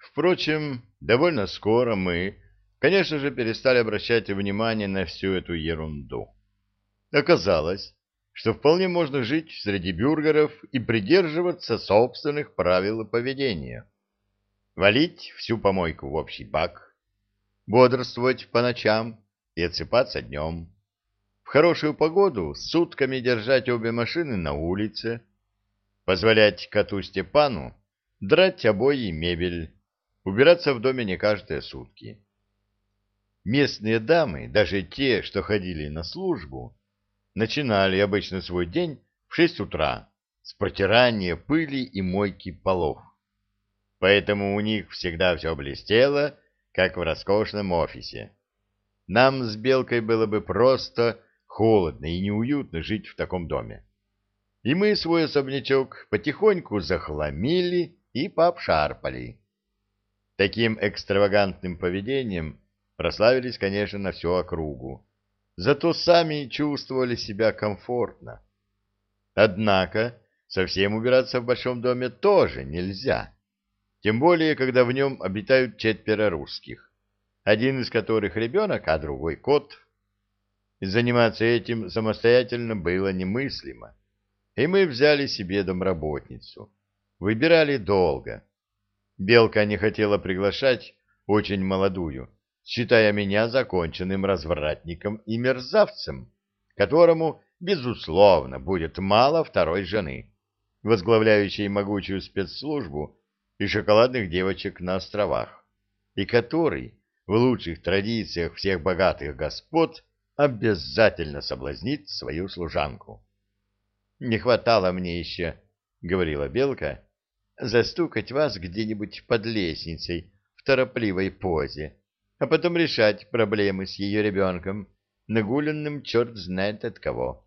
Впрочем, довольно скоро мы, конечно же, перестали обращать внимание на всю эту ерунду. Оказалось, что вполне можно жить среди бюргеров и придерживаться собственных правил поведения. Валить всю помойку в общий бак, бодрствовать по ночам и отсыпаться днем. В хорошую погоду сутками держать обе машины на улице, позволять коту Степану драть обои и мебель, убираться в доме не каждые сутки. Местные дамы, даже те, что ходили на службу, начинали обычно свой день в шесть утра с протирания пыли и мойки полов. Поэтому у них всегда все блестело, как в роскошном офисе. Нам с Белкой было бы просто холодно и неуютно жить в таком доме. И мы свой особнячок потихоньку захламили и пообшарпали. Таким экстравагантным поведением прославились, конечно, на всю округу. Зато сами чувствовали себя комфортно. Однако совсем убираться в большом доме тоже нельзя. Тем более, когда в нем обитают четверо русских, один из которых ребенок, а другой кот. Заниматься этим самостоятельно было немыслимо. И мы взяли себе домработницу. Выбирали долго. Белка не хотела приглашать очень молодую, считая меня законченным развратником и мерзавцем, которому, безусловно, будет мало второй жены, возглавляющей могучую спецслужбу и шоколадных девочек на островах, и который, в лучших традициях всех богатых господ, обязательно соблазнит свою служанку. «Не хватало мне еще», — говорила Белка, — «застукать вас где-нибудь под лестницей в торопливой позе, а потом решать проблемы с ее ребенком, нагуленным черт знает от кого».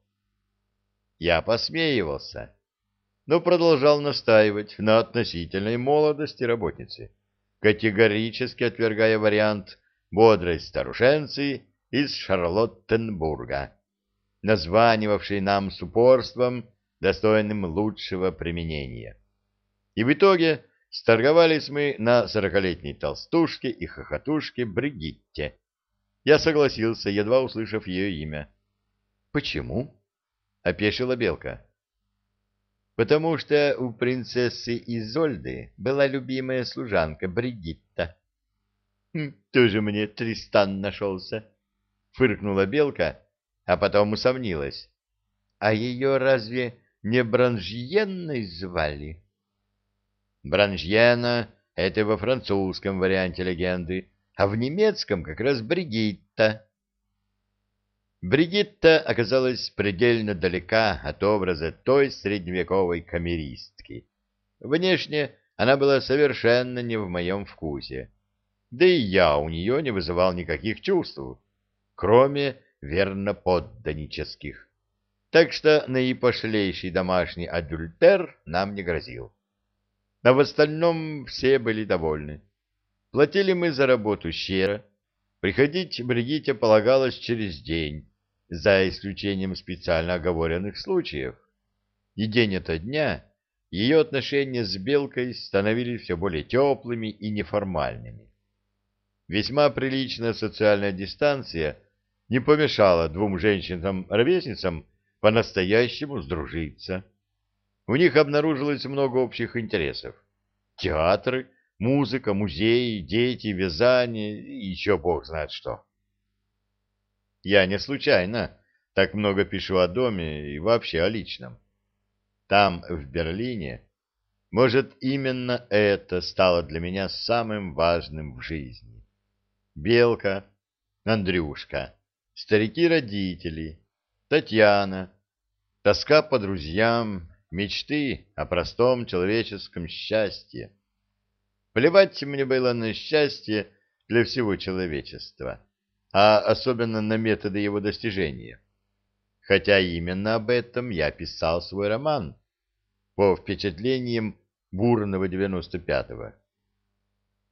Я посмеивался, но продолжал настаивать на относительной молодости работницы, категорически отвергая вариант бодрой старушенцы из Шарлоттенбурга, названивавшей нам с упорством, достойным лучшего применения. И в итоге сторговались мы на сорокалетней толстушке и хохотушке Бригитте. Я согласился, едва услышав ее имя. «Почему?» — опешила Белка. «Потому что у принцессы Изольды была любимая служанка Бригитта». «Хм, «Тоже мне Тристан нашелся», — фыркнула Белка, а потом усомнилась. «А ее разве не Бранжьенной звали?» Бранжьена — это во французском варианте легенды, а в немецком как раз Бригитта. Бригитта оказалась предельно далека от образа той средневековой камеристки. Внешне она была совершенно не в моем вкусе, да и я у нее не вызывал никаких чувств, кроме верноподданнических. Так что наипошлейший домашний адюльтер нам не грозил. А в остальном все были довольны. Платили мы за работу щедро. Приходить Бригите полагалось через день, за исключением специально оговоренных случаев. И день ото дня ее отношения с Белкой становились все более теплыми и неформальными. Весьма приличная социальная дистанция не помешала двум женщинам-ровесницам по-настоящему сдружиться. У них обнаружилось много общих интересов. Театры, музыка, музеи, дети, вязание и еще бог знает что. Я не случайно так много пишу о доме и вообще о личном. Там, в Берлине, может, именно это стало для меня самым важным в жизни. Белка, Андрюшка, старики-родители, Татьяна, тоска по друзьям, мечты о простом человеческом счастье. Плевать мне было на счастье для всего человечества, а особенно на методы его достижения. Хотя именно об этом я писал свой роман по впечатлениям бурного 95-го.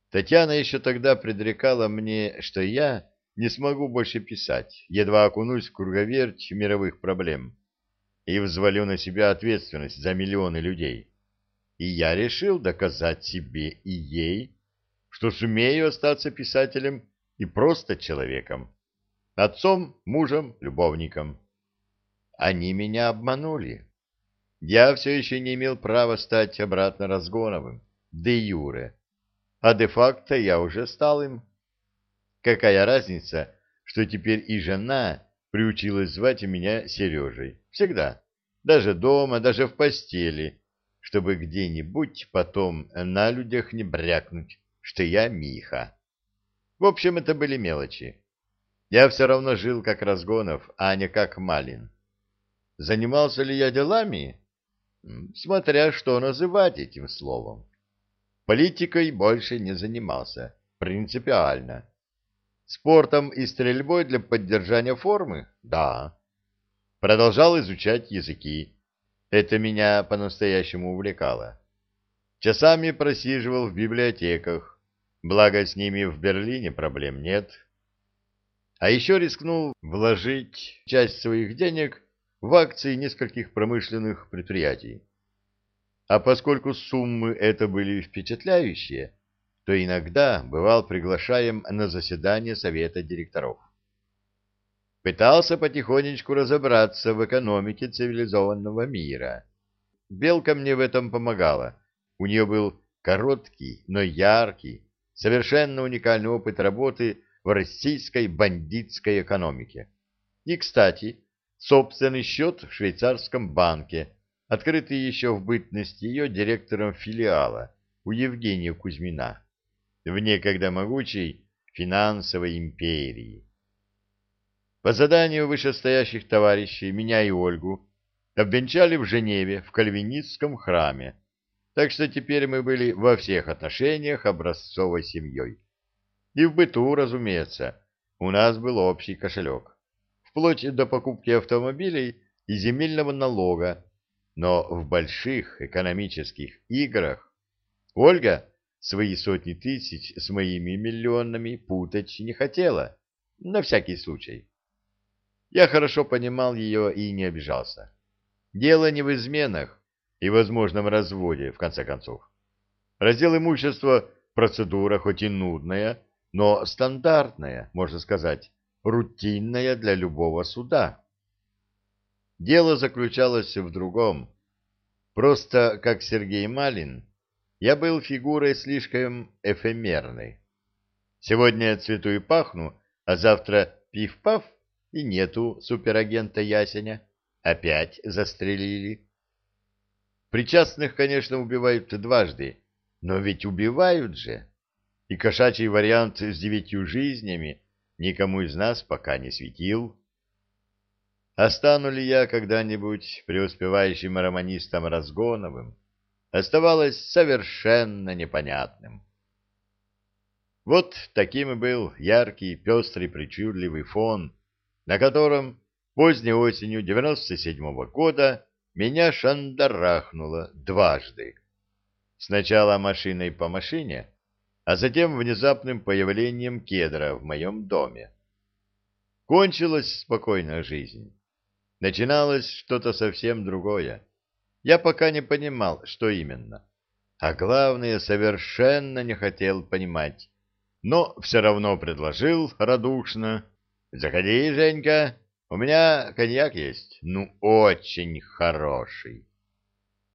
Татьяна еще тогда предрекала мне, что я не смогу больше писать, едва окунусь в круговерть мировых проблем и взвалю на себя ответственность за миллионы людей. И я решил доказать себе и ей, что сумею остаться писателем и просто человеком, отцом, мужем, любовником. Они меня обманули. Я все еще не имел права стать обратно Разгоновым, де юре, а де-факто я уже стал им. Какая разница, что теперь и жена приучилась звать меня Сережей. Всегда. Даже дома, даже в постели, чтобы где-нибудь потом на людях не брякнуть, что я Миха. В общем, это были мелочи. Я все равно жил как Разгонов, а не как Малин. Занимался ли я делами? Смотря что называть этим словом. Политикой больше не занимался. Принципиально. Спортом и стрельбой для поддержания формы? Да. Продолжал изучать языки. Это меня по-настоящему увлекало. Часами просиживал в библиотеках. Благо, с ними в Берлине проблем нет. А еще рискнул вложить часть своих денег в акции нескольких промышленных предприятий. А поскольку суммы это были впечатляющие, то иногда бывал приглашаем на заседание совета директоров. Пытался потихонечку разобраться в экономике цивилизованного мира. Белка мне в этом помогала. У нее был короткий, но яркий, совершенно уникальный опыт работы в российской бандитской экономике. И, кстати, собственный счет в швейцарском банке, открытый еще в бытности ее директором филиала у Евгения Кузьмина, в некогда могучей финансовой империи. По заданию вышестоящих товарищей меня и Ольгу обвенчали в Женеве в кальвинистском храме, так что теперь мы были во всех отношениях образцовой семьей. И в быту, разумеется, у нас был общий кошелек, вплоть до покупки автомобилей и земельного налога, но в больших экономических играх Ольга свои сотни тысяч с моими миллионами путать не хотела, на всякий случай. Я хорошо понимал ее и не обижался. Дело не в изменах и возможном разводе, в конце концов. Раздел имущества – процедура хоть и нудная, но стандартная, можно сказать, рутинная для любого суда. Дело заключалось в другом. Просто, как Сергей Малин, я был фигурой слишком эфемерной. Сегодня цвету и пахну, а завтра пиф-паф – и нету суперагента Ясеня. Опять застрелили. Причастных, конечно, убивают дважды, но ведь убивают же. И кошачий вариант с девятью жизнями никому из нас пока не светил. А стану ли я когда-нибудь преуспевающим романистом Разгоновым, оставалось совершенно непонятным. Вот таким и был яркий, пестрый, причудливый фон, на котором поздней осенью 97-го года меня шандарахнуло дважды. Сначала машиной по машине, а затем внезапным появлением кедра в моем доме. Кончилась спокойная жизнь. Начиналось что-то совсем другое. Я пока не понимал, что именно. А главное, совершенно не хотел понимать. Но все равно предложил радушно Заходи, Женька, у меня коньяк есть, ну, очень хороший.